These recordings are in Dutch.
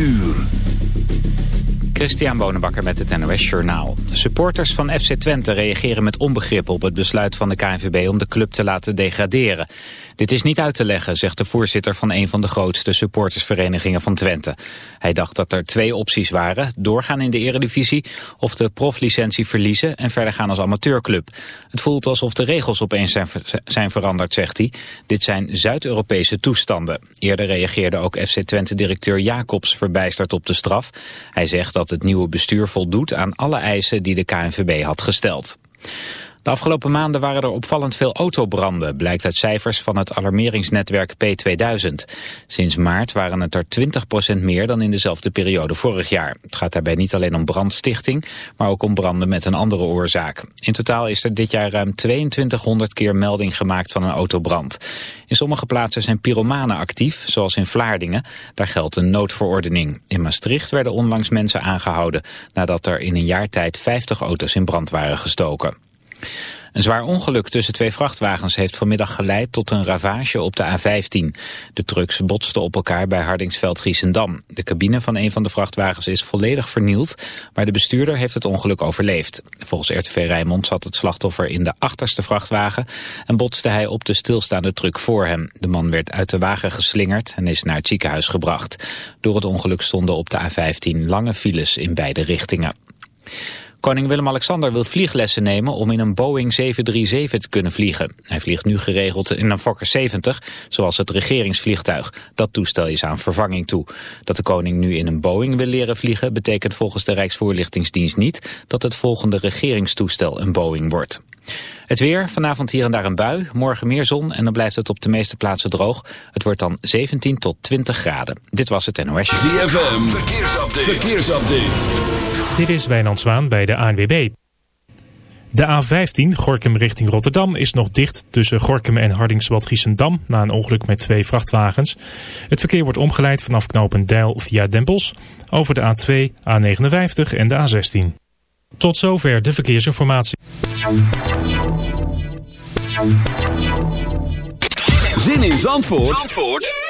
uur. Christian Bonenbakker met het NOS Journaal. Supporters van FC Twente reageren met onbegrip op het besluit van de KNVB om de club te laten degraderen. Dit is niet uit te leggen, zegt de voorzitter van een van de grootste supportersverenigingen van Twente. Hij dacht dat er twee opties waren, doorgaan in de eredivisie of de proflicentie verliezen en verder gaan als amateurclub. Het voelt alsof de regels opeens zijn, zijn veranderd, zegt hij. Dit zijn Zuid-Europese toestanden. Eerder reageerde ook FC Twente-directeur Jacobs verbijsterd op de straf. Hij zegt dat het nieuwe bestuur voldoet aan alle eisen die de KNVB had gesteld. De afgelopen maanden waren er opvallend veel autobranden, blijkt uit cijfers van het alarmeringsnetwerk P2000. Sinds maart waren het er 20% meer dan in dezelfde periode vorig jaar. Het gaat daarbij niet alleen om brandstichting, maar ook om branden met een andere oorzaak. In totaal is er dit jaar ruim 2200 keer melding gemaakt van een autobrand. In sommige plaatsen zijn pyromanen actief, zoals in Vlaardingen. Daar geldt een noodverordening. In Maastricht werden onlangs mensen aangehouden nadat er in een jaar tijd 50 auto's in brand waren gestoken. Een zwaar ongeluk tussen twee vrachtwagens heeft vanmiddag geleid tot een ravage op de A15. De trucks botsten op elkaar bij Hardingsveld-Giessendam. De cabine van een van de vrachtwagens is volledig vernield, maar de bestuurder heeft het ongeluk overleefd. Volgens RTV Rijnmond zat het slachtoffer in de achterste vrachtwagen en botste hij op de stilstaande truck voor hem. De man werd uit de wagen geslingerd en is naar het ziekenhuis gebracht. Door het ongeluk stonden op de A15 lange files in beide richtingen. Koning Willem-Alexander wil vlieglessen nemen om in een Boeing 737 te kunnen vliegen. Hij vliegt nu geregeld in een Fokker 70, zoals het regeringsvliegtuig. Dat toestel is aan vervanging toe. Dat de koning nu in een Boeing wil leren vliegen... betekent volgens de Rijksvoorlichtingsdienst niet... dat het volgende regeringstoestel een Boeing wordt. Het weer, vanavond hier en daar een bui, morgen meer zon en dan blijft het op de meeste plaatsen droog. Het wordt dan 17 tot 20 graden. Dit was het NOS. ZFM, verkeersupdate. verkeersupdate. Dit is Wijnand Zwaan bij de ANWB. De A15 Gorkum richting Rotterdam is nog dicht tussen Gorkum en Hardingswad Giessendam na een ongeluk met twee vrachtwagens. Het verkeer wordt omgeleid vanaf knooppunt Deil via Dempels over de A2, A59 en de A16. Tot zover de verkeersinformatie. Zin in Zandvoort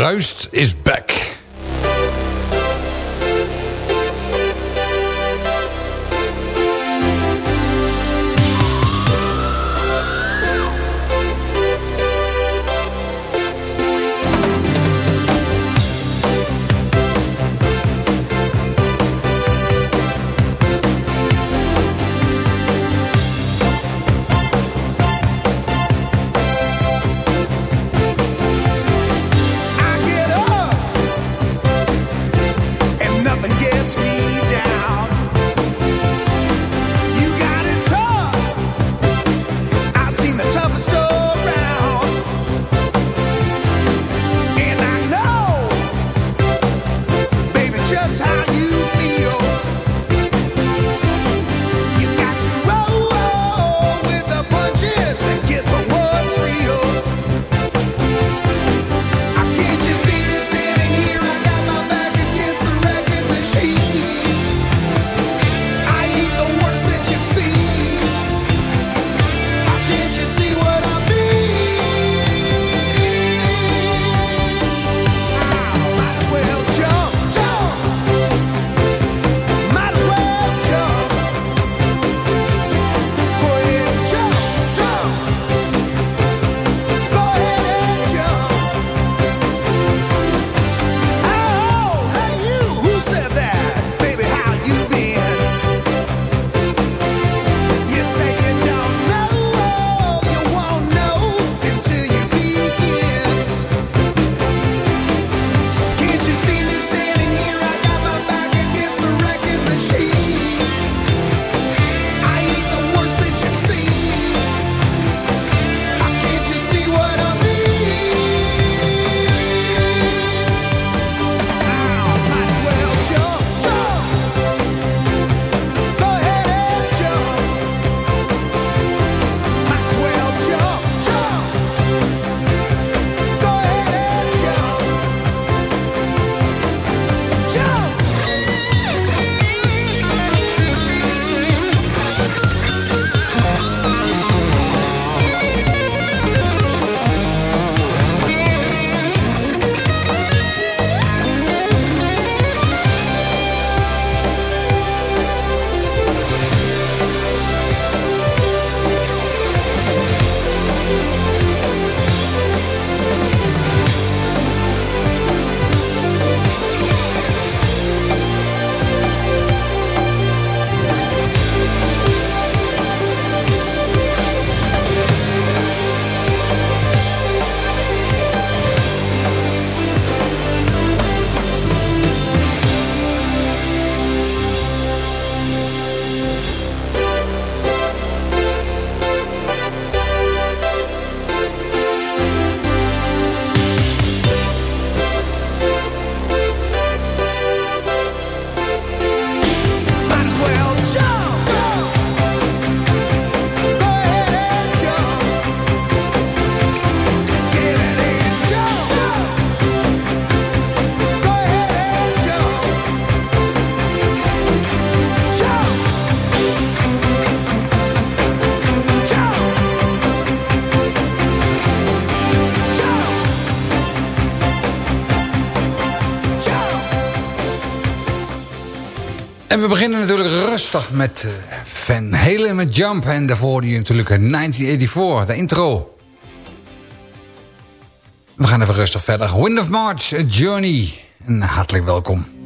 Bruist is back. We beginnen natuurlijk rustig met uh, Van Halen met Jump. En daarvoor die natuurlijk 1984, de intro. We gaan even rustig verder. Wind of March, A Journey. En hartelijk welkom.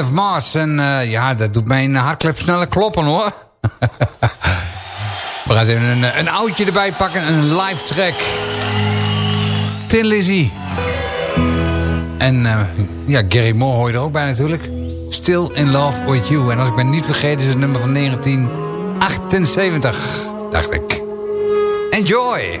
Of Mars. En eh, ja, dat doet mijn hartklep sneller kloppen hoor. We gaan even een, een oudje erbij pakken. Een live track. Tin Lizzy. En eh, ja, Gary Moore hoor je er ook bij natuurlijk. Still in Love With You. En als ik me niet vergeten, is het nummer van 1978, dacht ik. Enjoy!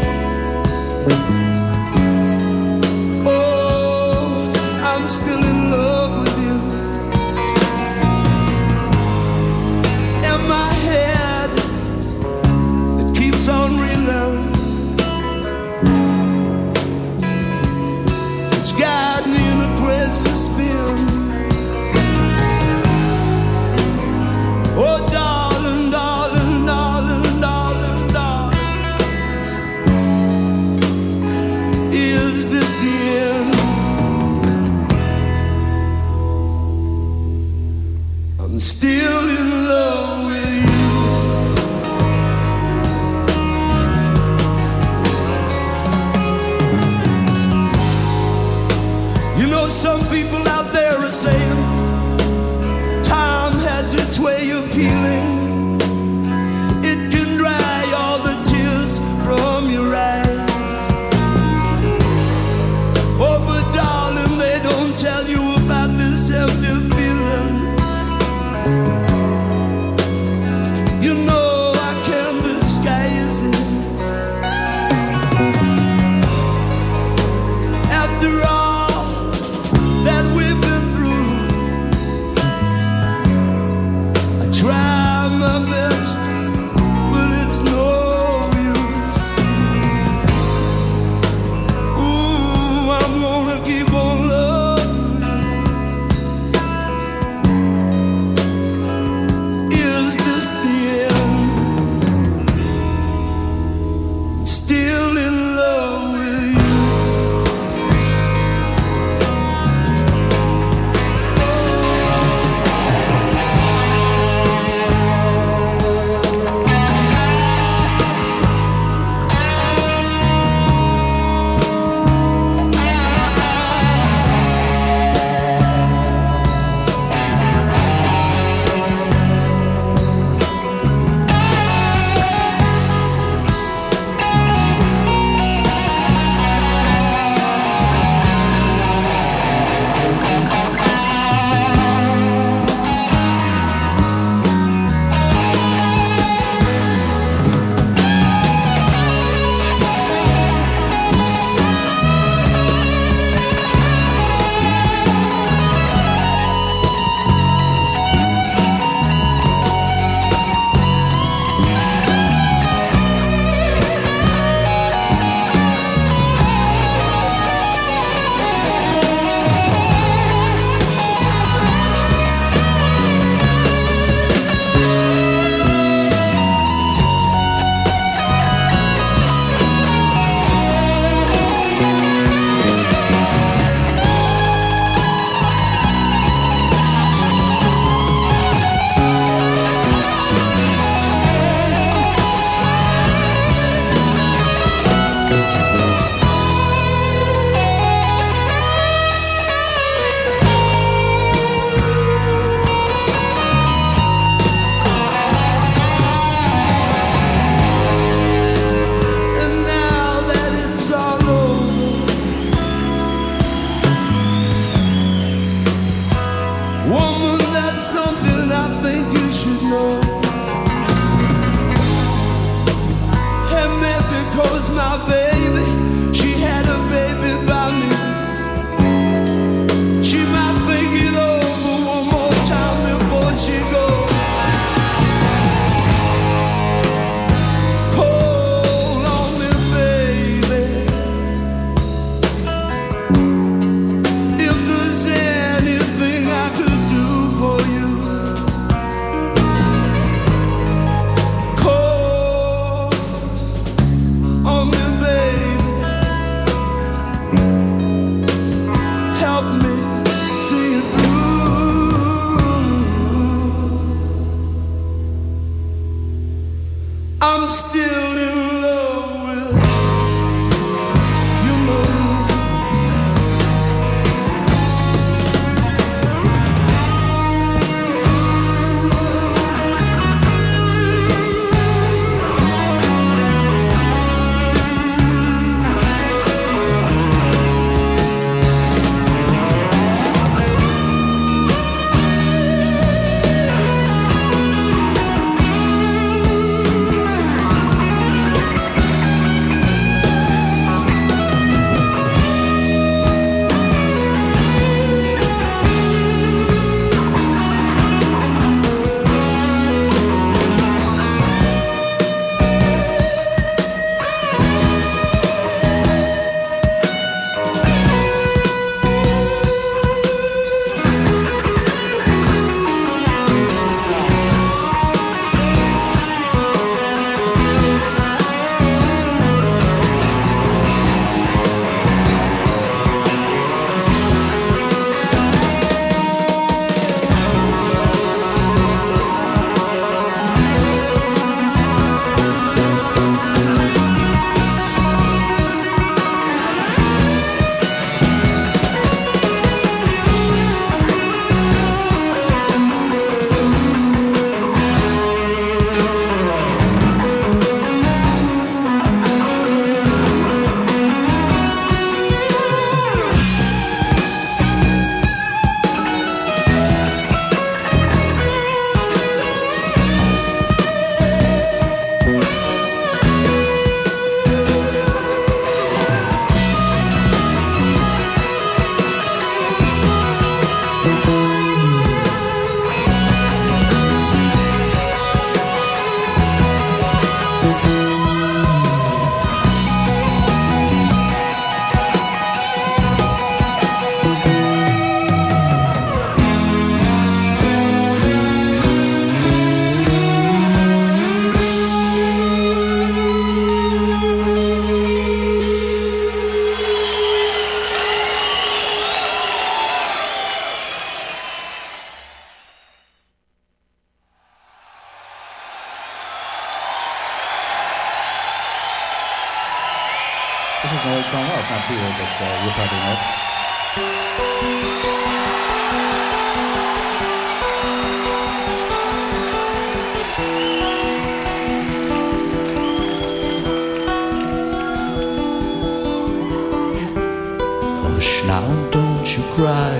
now, don't you cry.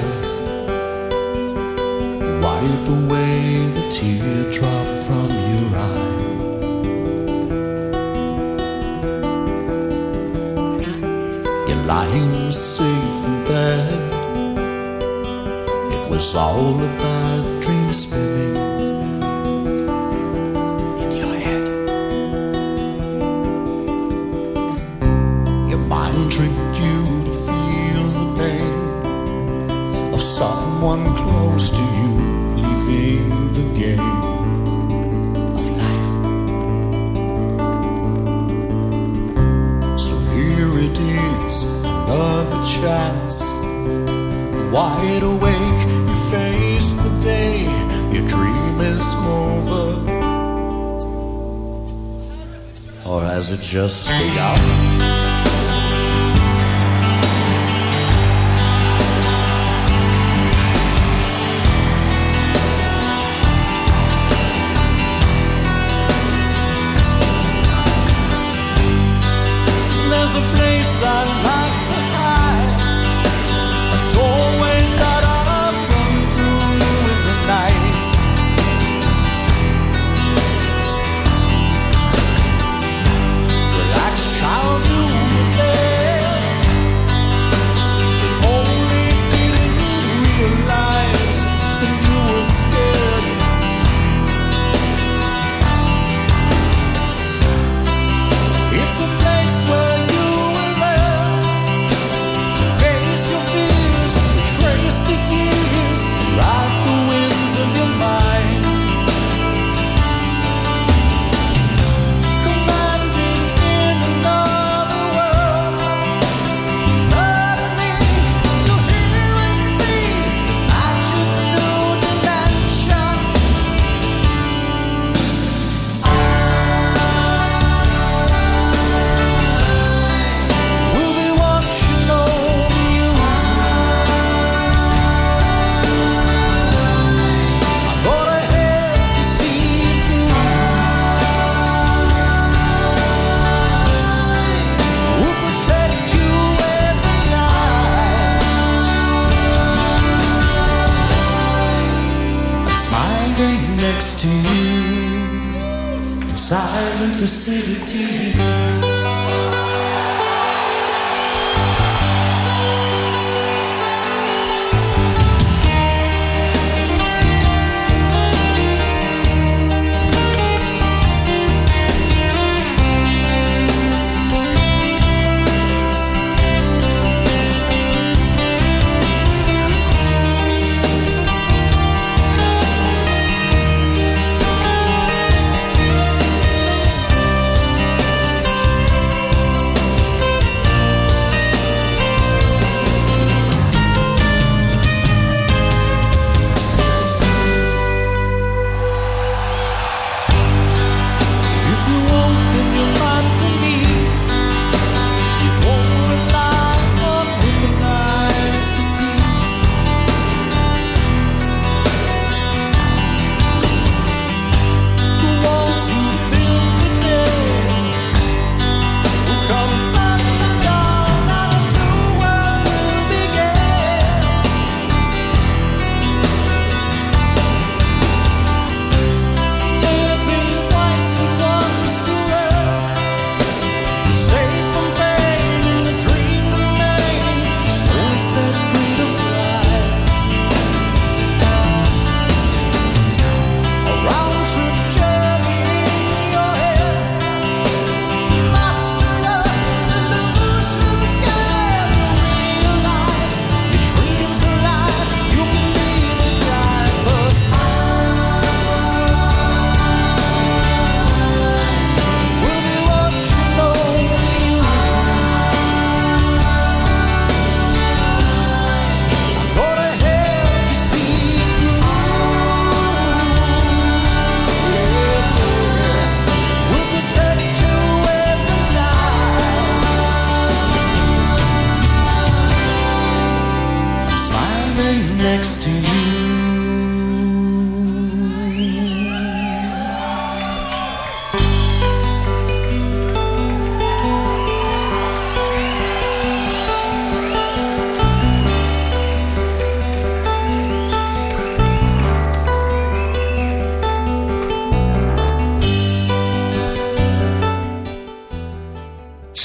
Wipe away the teardrop from your eye. You're lying safe in bed. It was all a bad someone close to you leaving the game of life. So here it is, another chance. Wide awake, you face the day, your dream is over. Or has it just begun?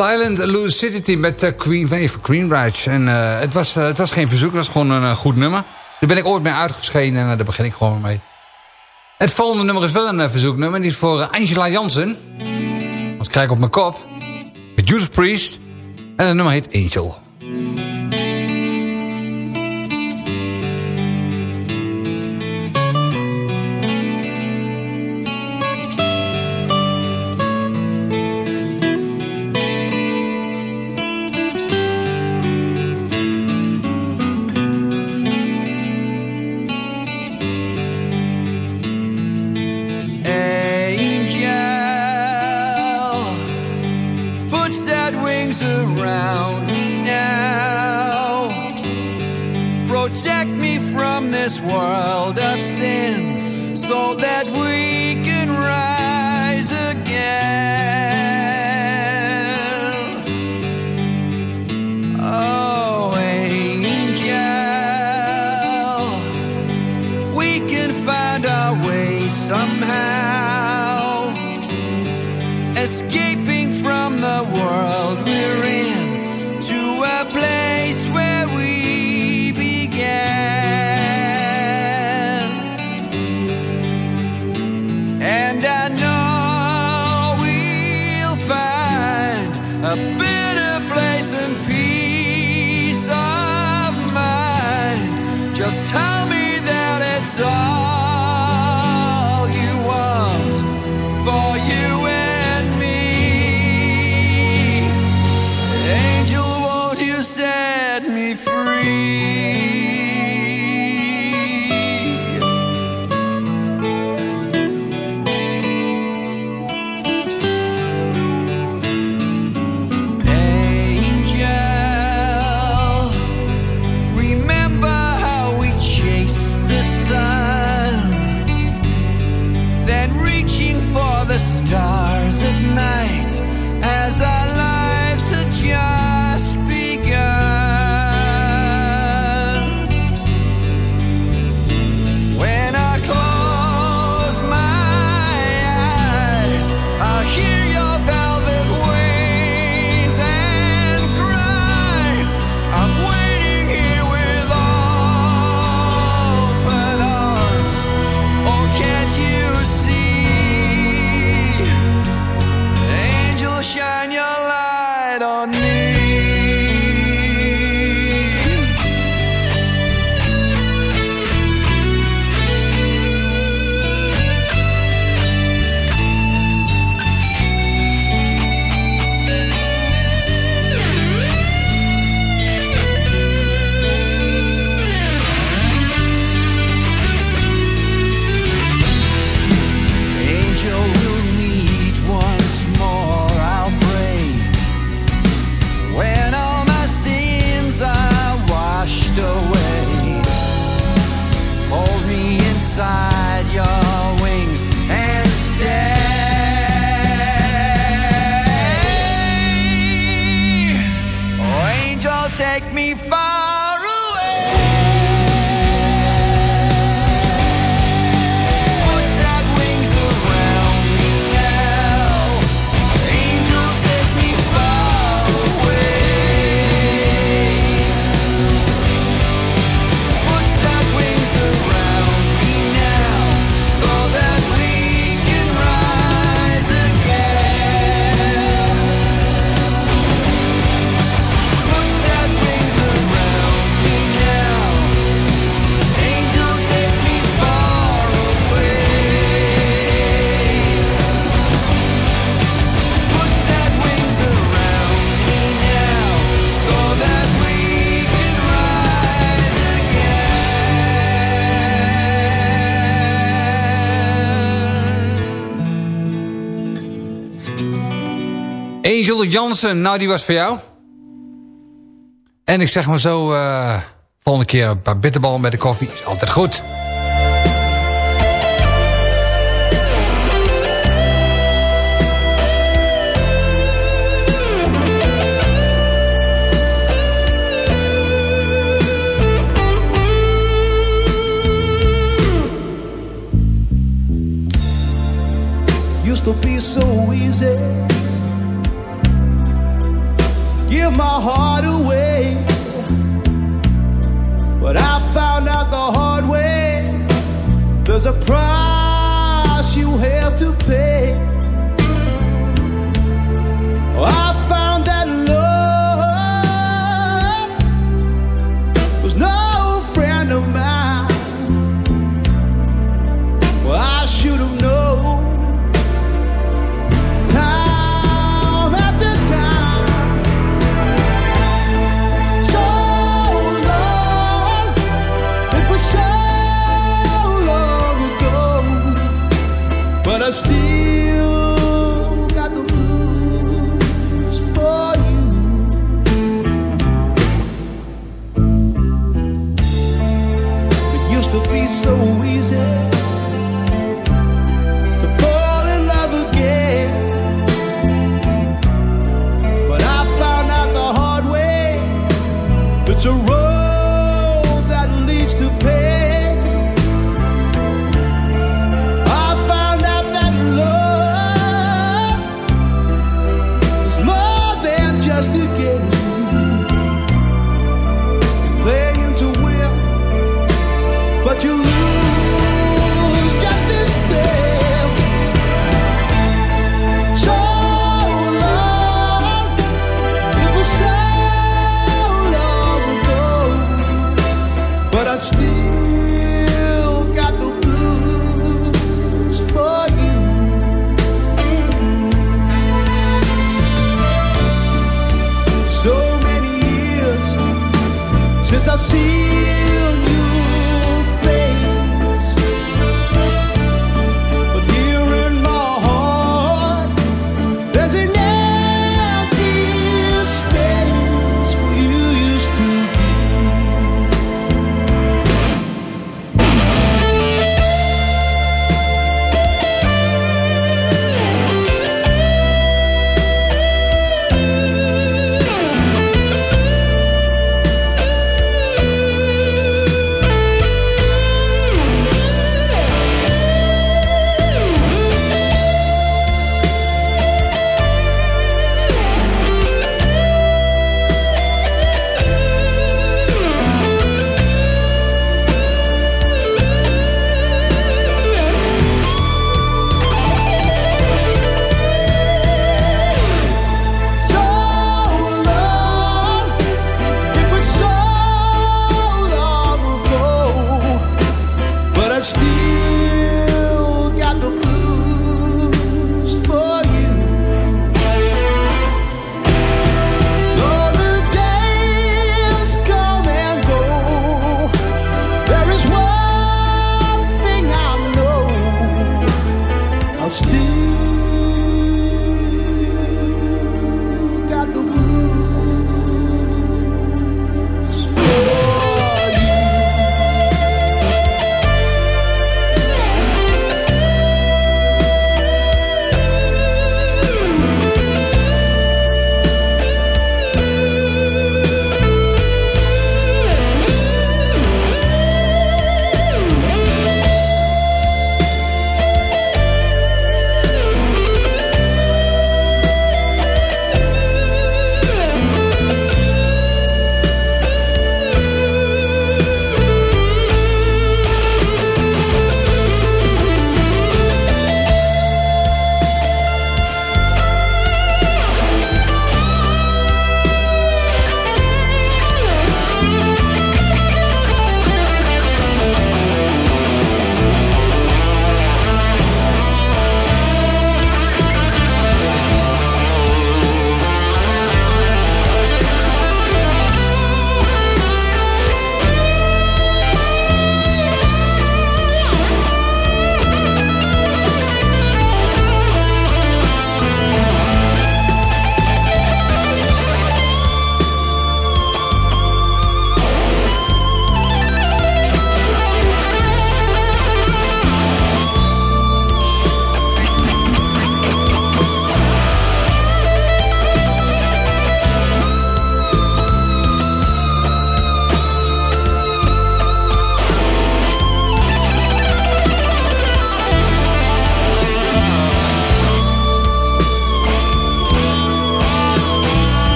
Silent Lucidity met eh, Queen, van even Greenbrides. En eh, het, was, eh, het was geen verzoek, het was gewoon een goed nummer. Daar ben ik ooit mee uitgeschenen en daar begin ik gewoon mee. Het volgende nummer is wel een verzoeknummer. Die is voor Angela Jansen. Anders krijg op mijn kop. Met Judas Priest. En het nummer heet Angel. Angel Jansen, nou die was voor jou. En ik zeg maar zo, uh, volgende keer een paar bitterballen met de koffie. Is altijd goed. Used to be so easy give my heart away. But I found out the hard way. There's a price you have to pay. I It's a road that leads to pain. assim.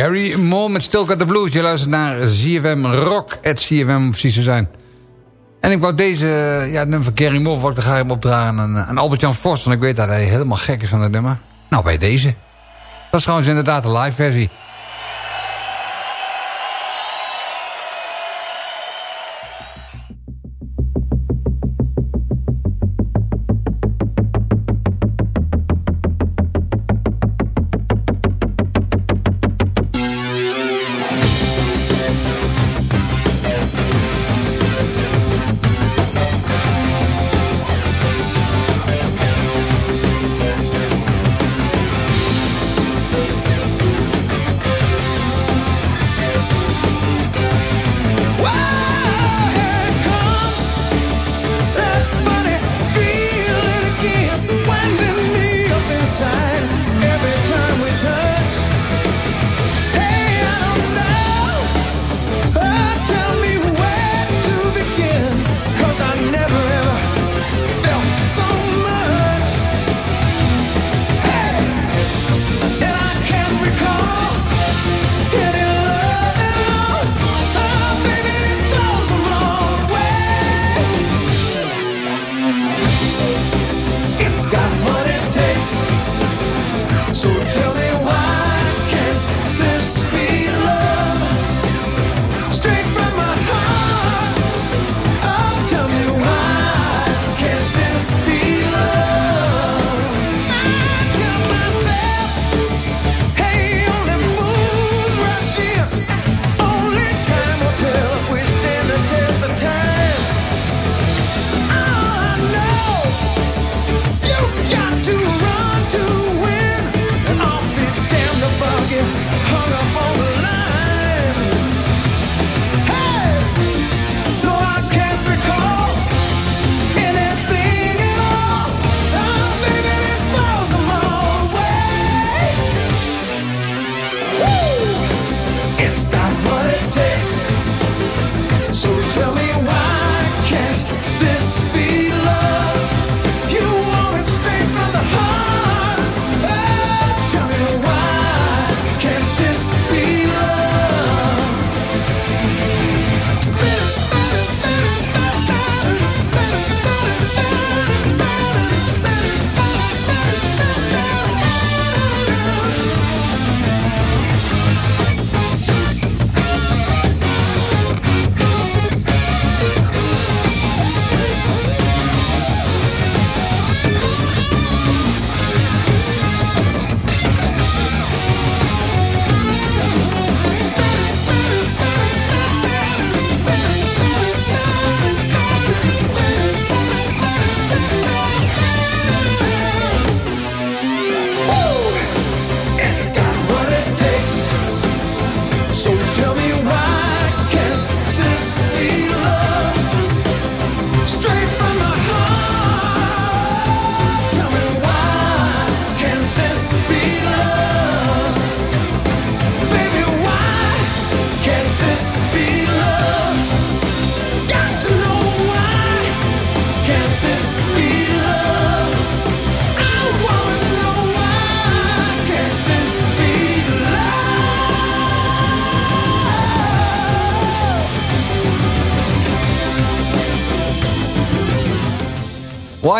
Gary Moore met Still Got the Blues. Je luistert naar ZFM Rock, at ZFM om precies te zijn. En ik wou deze, ja, nummer van Gary Moore, wou ik ga hem opdragen aan, Albert-Jan Vos. Want ik weet dat hij helemaal gek is van dat nummer. Nou, bij deze. Dat is trouwens inderdaad de live versie.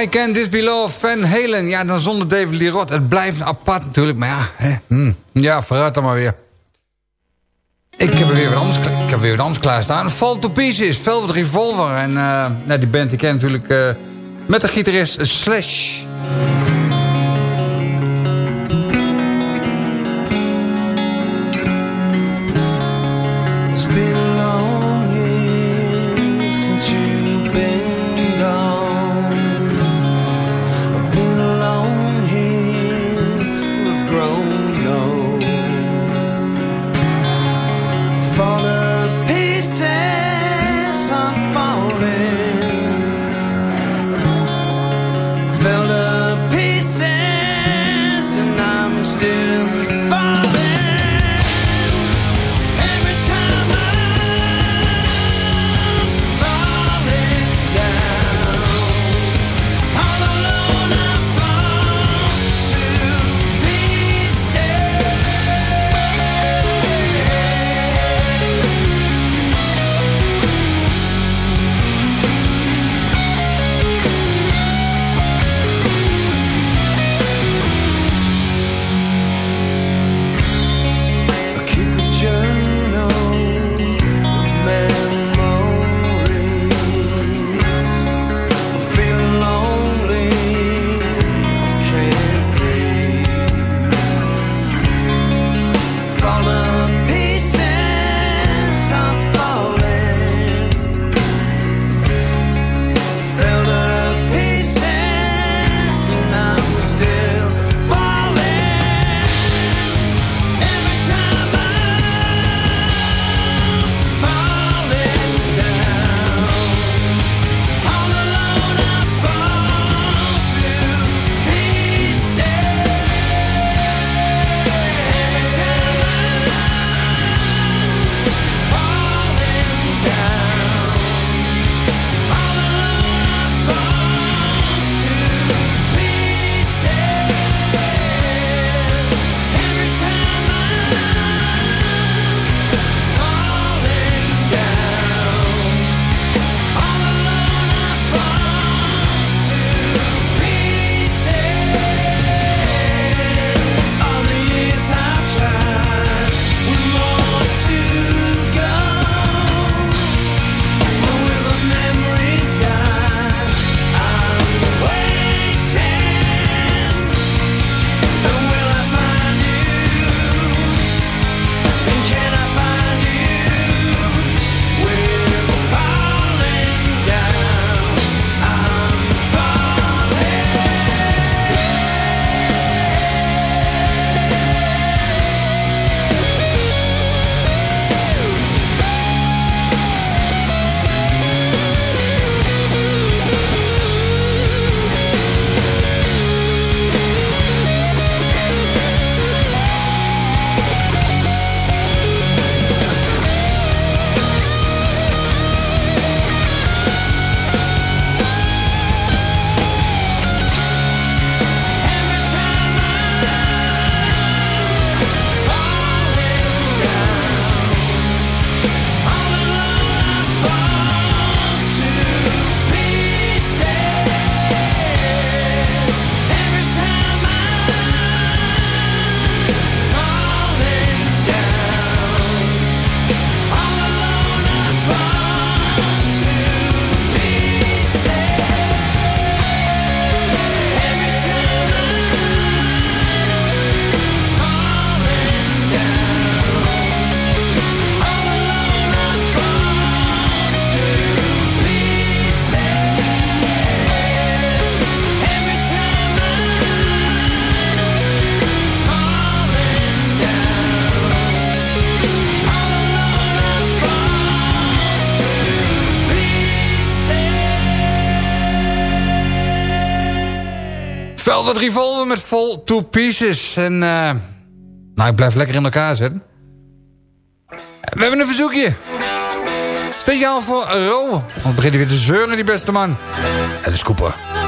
Why Can't This Be Van Halen. Ja, dan zonder David Lee Roth. Het blijft apart natuurlijk, maar ja, hè, hm. ja vooruit dan maar weer. Ik heb er weer wat anders, ik heb weer wat klaarstaan. Fall to Pieces, Velvet Revolver. En uh, nou, die band die ken natuurlijk uh, met de gitarist Slash. Velvet Revolver met Fall to Pieces. En uh, nou, ik blijf lekker in elkaar zitten. We hebben een verzoekje. Speciaal voor Ro. Want begint hij weer te zeuren, die beste man. Het is Cooper.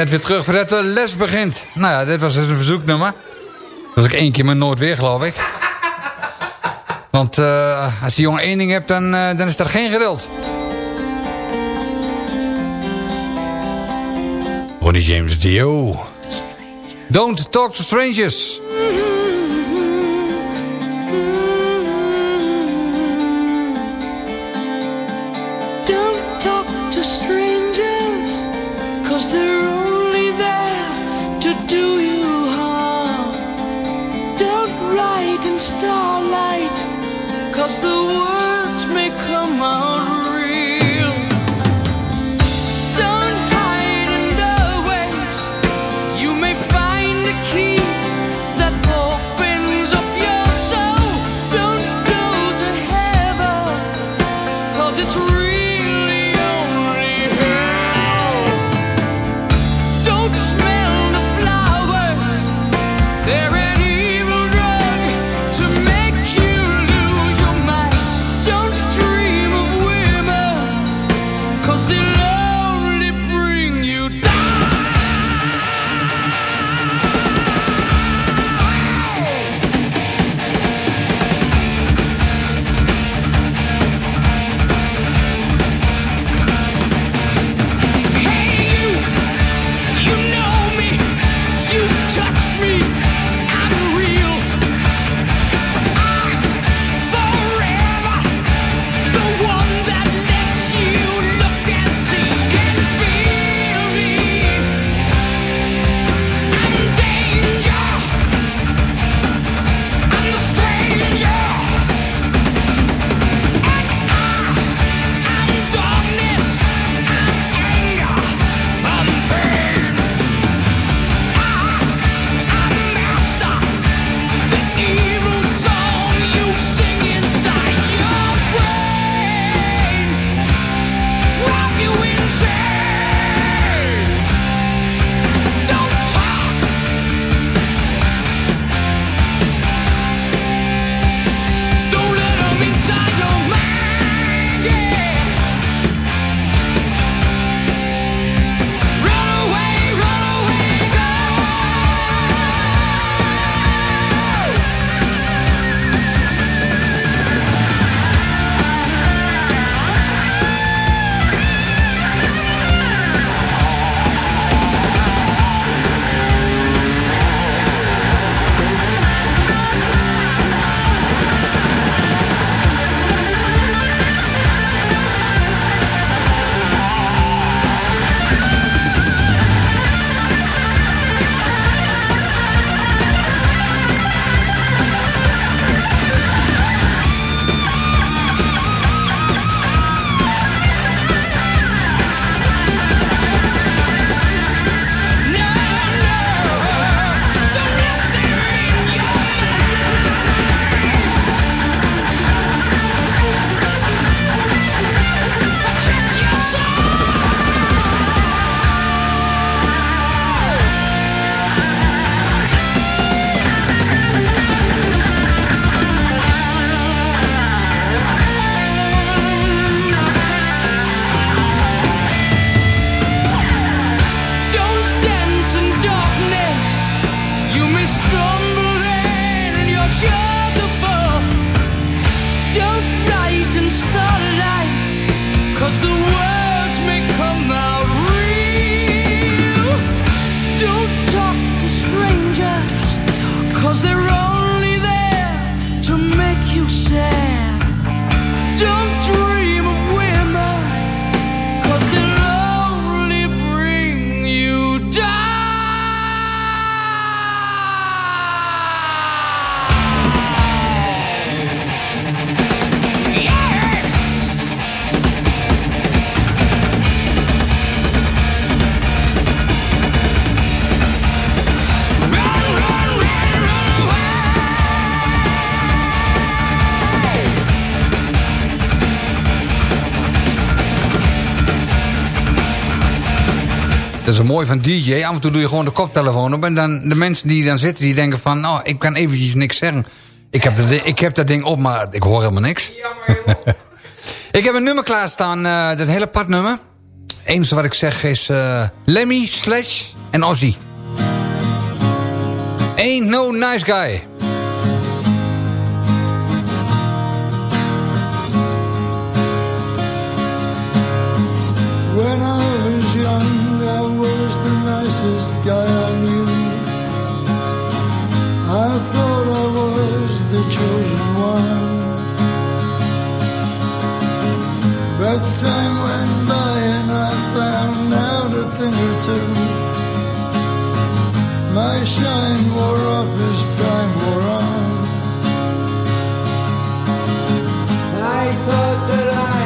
Net weer terug voordat de les begint. Nou ja, dit was dus een verzoeknummer. Dat was ook één keer, maar nooit weer, geloof ik. Want uh, als die jongen één ding hebt, dan, uh, dan is dat geen geduld. Ronnie James Dio. Don't talk to strangers. Mooi van DJ. Af en toe doe je gewoon de koptelefoon op. En dan de mensen die dan zitten, die denken van... nou, ik kan eventjes niks zeggen. Ik heb, dat, ik heb dat ding op, maar ik hoor helemaal niks. ik heb een nummer klaarstaan. eh dat hele padnummer. Het enige wat ik zeg is... eh, Lemmy, Slash en Ozzy. Ain't no nice guy. Thought I was the chosen one. But time went by and I found out a thing or two. My shine wore off as time wore on. I thought that I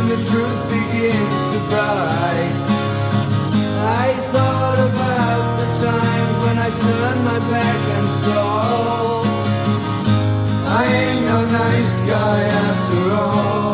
when the truth begins to rise, I thought about the times when I turned my back and stole. I ain't no nice guy after all.